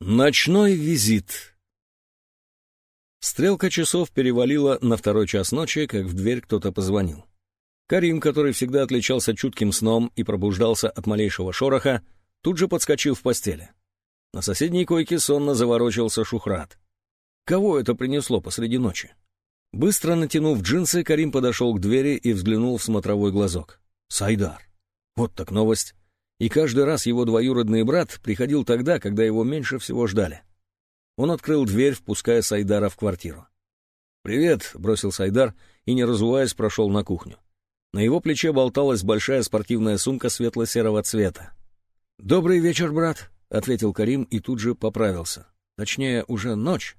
Ночной визит. Стрелка часов перевалила на второй час ночи, как в дверь кто-то позвонил. Карим, который всегда отличался чутким сном и пробуждался от малейшего шороха, тут же подскочил в постели. На соседней койке сонно заворочился Шухрат. Кого это принесло посреди ночи? Быстро натянув джинсы, Карим подошел к двери и взглянул в смотровой глазок. Сайдар. Вот так новость и каждый раз его двоюродный брат приходил тогда, когда его меньше всего ждали. Он открыл дверь, впуская Сайдара в квартиру. «Привет», — бросил Сайдар и, не разуваясь, прошел на кухню. На его плече болталась большая спортивная сумка светло-серого цвета. «Добрый вечер, брат», — ответил Карим и тут же поправился. Точнее, уже ночь.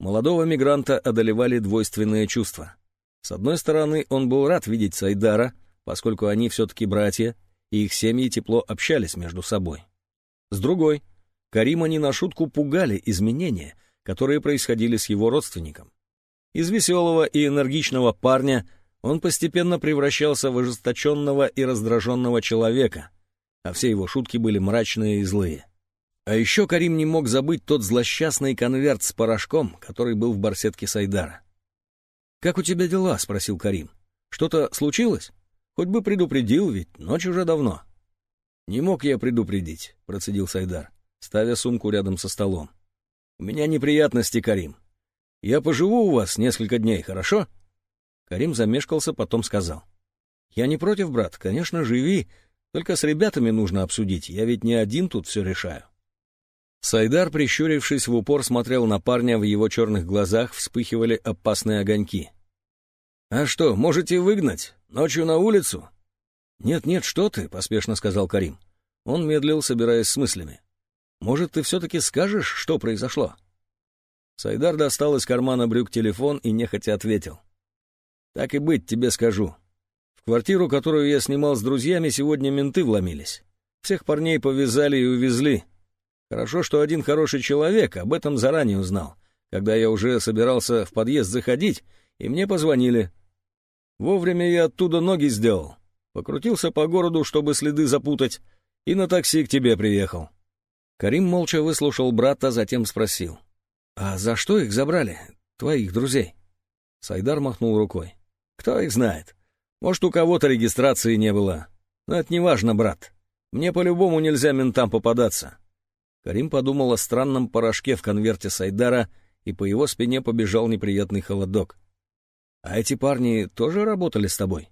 Молодого мигранта одолевали двойственные чувства. С одной стороны, он был рад видеть Сайдара, поскольку они все-таки братья, и их семьи тепло общались между собой. С другой, Карима не на шутку пугали изменения, которые происходили с его родственником. Из веселого и энергичного парня он постепенно превращался в ожесточенного и раздраженного человека, а все его шутки были мрачные и злые. А еще Карим не мог забыть тот злосчастный конверт с порошком, который был в барсетке Сайдара. «Как у тебя дела?» — спросил Карим. «Что-то случилось?» Хоть бы предупредил, ведь ночь уже давно. — Не мог я предупредить, — процедил Сайдар, ставя сумку рядом со столом. — У меня неприятности, Карим. Я поживу у вас несколько дней, хорошо? Карим замешкался, потом сказал. — Я не против, брат, конечно, живи, только с ребятами нужно обсудить, я ведь не один тут все решаю. Сайдар, прищурившись в упор, смотрел на парня, в его черных глазах вспыхивали опасные огоньки. «А что, можете выгнать? Ночью на улицу?» «Нет-нет, что ты», — поспешно сказал Карим. Он медлил, собираясь с мыслями. «Может, ты все-таки скажешь, что произошло?» Сайдар достал из кармана брюк телефон и нехотя ответил. «Так и быть, тебе скажу. В квартиру, которую я снимал с друзьями, сегодня менты вломились. Всех парней повязали и увезли. Хорошо, что один хороший человек об этом заранее узнал, когда я уже собирался в подъезд заходить, и мне позвонили. Вовремя я оттуда ноги сделал. Покрутился по городу, чтобы следы запутать, и на такси к тебе приехал. Карим молча выслушал брата, затем спросил. «А за что их забрали, твоих друзей?» Сайдар махнул рукой. «Кто их знает? Может, у кого-то регистрации не было. Но это не брат. Мне по-любому нельзя ментам попадаться». Карим подумал о странном порошке в конверте Сайдара, и по его спине побежал неприятный холодок. А эти парни тоже работали с тобой?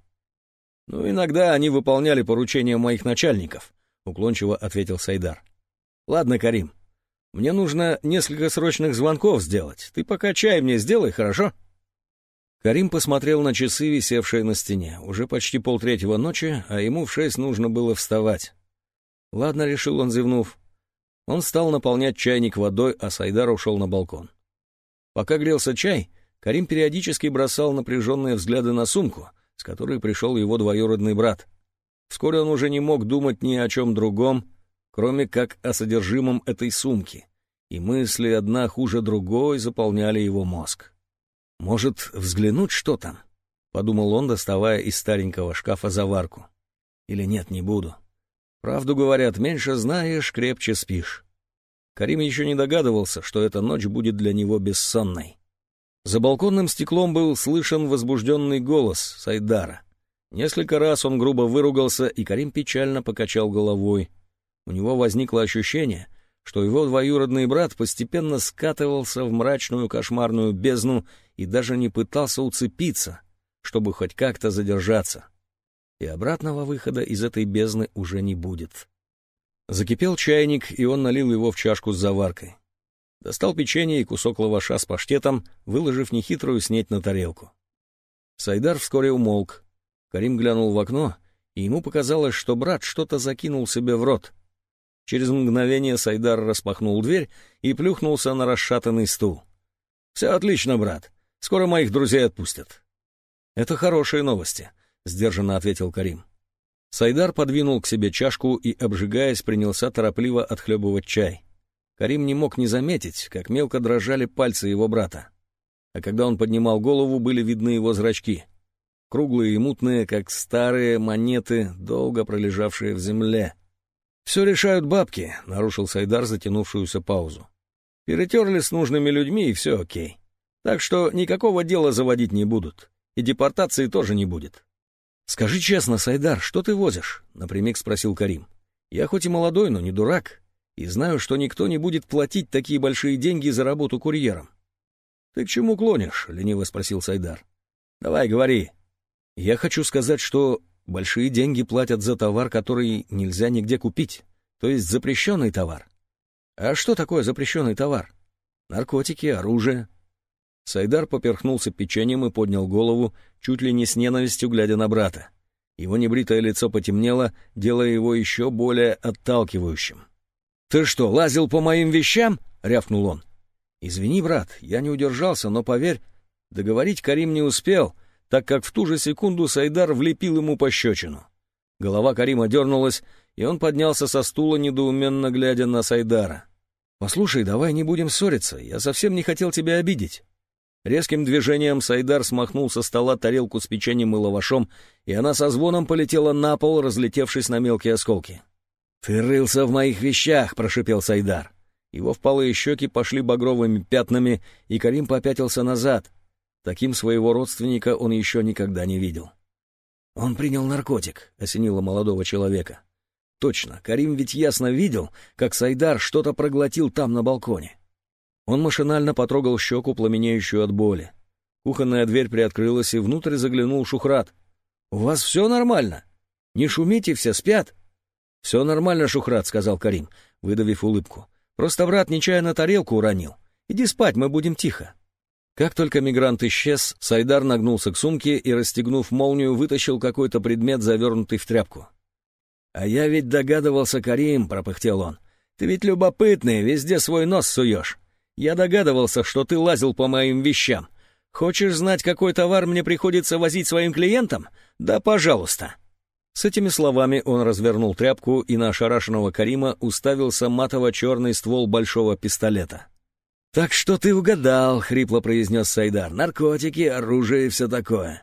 Ну, иногда они выполняли поручения моих начальников, уклончиво ответил Сайдар. Ладно, Карим, мне нужно несколько срочных звонков сделать. Ты пока чай мне сделай, хорошо? Карим посмотрел на часы, висевшие на стене. Уже почти полтретьего ночи, а ему в шесть нужно было вставать. Ладно, решил он, зевнув. Он стал наполнять чайник водой, а Сайдар ушел на балкон. Пока грелся чай, Карим периодически бросал напряженные взгляды на сумку, с которой пришел его двоюродный брат. Вскоре он уже не мог думать ни о чем другом, кроме как о содержимом этой сумки, и мысли одна хуже другой заполняли его мозг. «Может, взглянуть, что там?» — подумал он, доставая из старенького шкафа заварку. «Или нет, не буду. Правду говорят, меньше знаешь, крепче спишь». Карим еще не догадывался, что эта ночь будет для него бессонной. За балконным стеклом был слышен возбужденный голос Сайдара. Несколько раз он грубо выругался, и Карим печально покачал головой. У него возникло ощущение, что его двоюродный брат постепенно скатывался в мрачную кошмарную бездну и даже не пытался уцепиться, чтобы хоть как-то задержаться. И обратного выхода из этой бездны уже не будет. Закипел чайник, и он налил его в чашку с заваркой. Достал печенье и кусок лаваша с паштетом, выложив нехитрую снеть на тарелку. Сайдар вскоре умолк. Карим глянул в окно, и ему показалось, что брат что-то закинул себе в рот. Через мгновение Сайдар распахнул дверь и плюхнулся на расшатанный стул. — Все отлично, брат. Скоро моих друзей отпустят. — Это хорошие новости, — сдержанно ответил Карим. Сайдар подвинул к себе чашку и, обжигаясь, принялся торопливо отхлебывать чай. Карим не мог не заметить, как мелко дрожали пальцы его брата. А когда он поднимал голову, были видны его зрачки. Круглые и мутные, как старые монеты, долго пролежавшие в земле. «Все решают бабки», — нарушил Сайдар затянувшуюся паузу. «Перетерли с нужными людьми, и все окей. Так что никакого дела заводить не будут. И депортации тоже не будет». «Скажи честно, Сайдар, что ты возишь?» — напрямик спросил Карим. «Я хоть и молодой, но не дурак, и знаю, что никто не будет платить такие большие деньги за работу курьером». «Ты к чему клонишь?» — лениво спросил Сайдар. «Давай, говори». «Я хочу сказать, что большие деньги платят за товар, который нельзя нигде купить, то есть запрещенный товар. А что такое запрещенный товар? Наркотики, оружие». Сайдар поперхнулся печеньем и поднял голову, чуть ли не с ненавистью глядя на брата. Его небритое лицо потемнело, делая его еще более отталкивающим. «Ты что, лазил по моим вещам?» — рявкнул он. «Извини, брат, я не удержался, но поверь, договорить Карим не успел, так как в ту же секунду Сайдар влепил ему пощечину. Голова Карима дернулась, и он поднялся со стула, недоуменно глядя на Сайдара. «Послушай, давай не будем ссориться, я совсем не хотел тебя обидеть». Резким движением Сайдар смахнул со стола тарелку с печеньем и лавашом, и она со звоном полетела на пол, разлетевшись на мелкие осколки. «Ты рылся в моих вещах!» — прошипел Сайдар. Его впалые щеки пошли багровыми пятнами, и Карим попятился назад. Таким своего родственника он еще никогда не видел. «Он принял наркотик», — осенило молодого человека. «Точно, Карим ведь ясно видел, как Сайдар что-то проглотил там на балконе». Он машинально потрогал щеку, пламенеющую от боли. Кухонная дверь приоткрылась, и внутрь заглянул Шухрат. «У вас все нормально? Не шумите, все спят?» «Все нормально, Шухрат», — сказал Карим, выдавив улыбку. Просто брат нечаянно тарелку уронил. Иди спать, мы будем тихо». Как только мигрант исчез, Сайдар нагнулся к сумке и, расстегнув молнию, вытащил какой-то предмет, завернутый в тряпку. «А я ведь догадывался, Карим», — пропыхтел он. «Ты ведь любопытный, везде свой нос суешь. Я догадывался, что ты лазил по моим вещам. Хочешь знать, какой товар мне приходится возить своим клиентам? Да, пожалуйста». С этими словами он развернул тряпку и на ошарашенного Карима уставился матово-черный ствол большого пистолета. «Так что ты угадал», — хрипло произнес Сайдар. «Наркотики, оружие и все такое.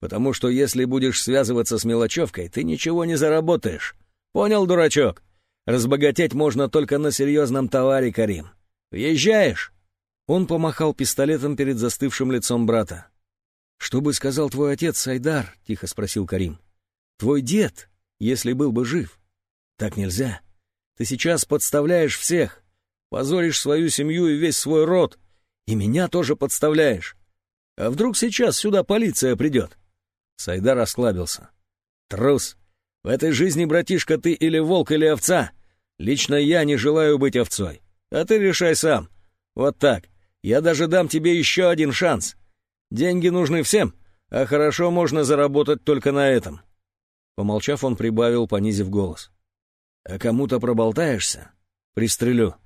Потому что если будешь связываться с мелочевкой, ты ничего не заработаешь. Понял, дурачок? Разбогатеть можно только на серьезном товаре, Карим. Въезжаешь?» Он помахал пистолетом перед застывшим лицом брата. «Что бы сказал твой отец, Сайдар?» — тихо спросил Карим. Твой дед, если был бы жив. Так нельзя. Ты сейчас подставляешь всех, позоришь свою семью и весь свой род, и меня тоже подставляешь. А вдруг сейчас сюда полиция придет?» Сайдар расклабился. «Трус! В этой жизни, братишка, ты или волк, или овца. Лично я не желаю быть овцой. А ты решай сам. Вот так. Я даже дам тебе еще один шанс. Деньги нужны всем, а хорошо можно заработать только на этом. Помолчав, он прибавил, понизив голос. «А кому-то проболтаешься? Пристрелю».